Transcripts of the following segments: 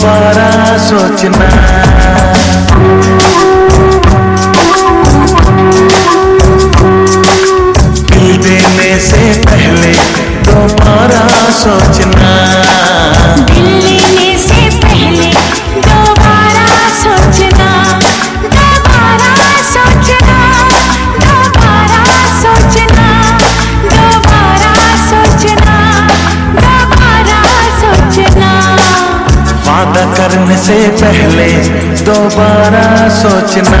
दोबारा सोचना से पहले दोबारा सोचना।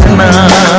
tonight